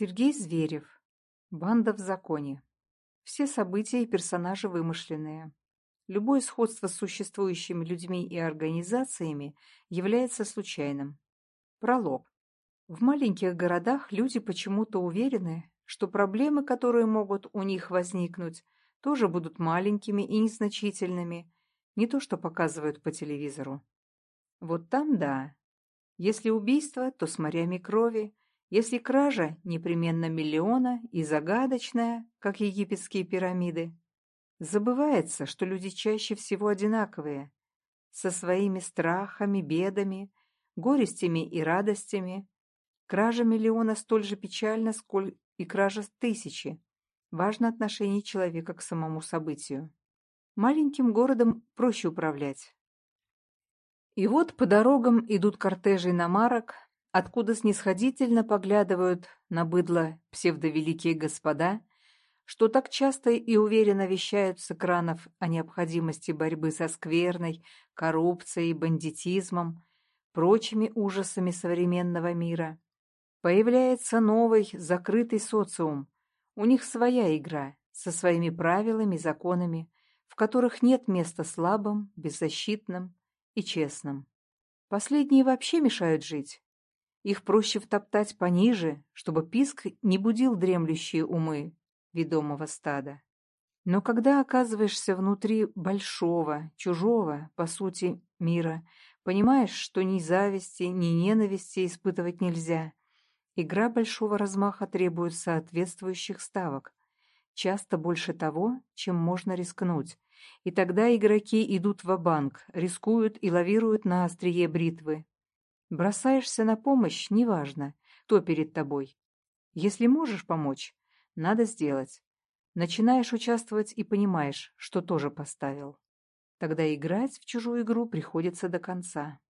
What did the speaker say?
Сергей Зверев. Банда в законе. Все события и персонажи вымышленные. Любое сходство с существующими людьми и организациями является случайным. Пролог. В маленьких городах люди почему-то уверены, что проблемы, которые могут у них возникнуть, тоже будут маленькими и незначительными, не то что показывают по телевизору. Вот там да. Если убийство, то с морями крови, если кража непременно миллиона и загадочная, как египетские пирамиды, забывается, что люди чаще всего одинаковые, со своими страхами, бедами, горестями и радостями. Кража миллиона столь же печальна, сколь и кража тысячи. Важно отношение человека к самому событию. Маленьким городом проще управлять. И вот по дорогам идут кортежи иномарок, откуда снисходительно поглядывают на быдло псевдовеликие господа, что так часто и уверенно вещают с экранов о необходимости борьбы со скверной, коррупцией, бандитизмом, прочими ужасами современного мира. Появляется новый, закрытый социум. У них своя игра, со своими правилами, законами, в которых нет места слабым, беззащитным и честным. Последние вообще мешают жить. Их проще втоптать пониже, чтобы писк не будил дремлющие умы ведомого стада. Но когда оказываешься внутри большого, чужого, по сути, мира, понимаешь, что ни зависти, ни ненависти испытывать нельзя. Игра большого размаха требует соответствующих ставок, часто больше того, чем можно рискнуть. И тогда игроки идут в банк рискуют и лавируют на острие бритвы, Бросаешься на помощь, неважно, кто перед тобой. Если можешь помочь, надо сделать. Начинаешь участвовать и понимаешь, что тоже поставил. Тогда играть в чужую игру приходится до конца.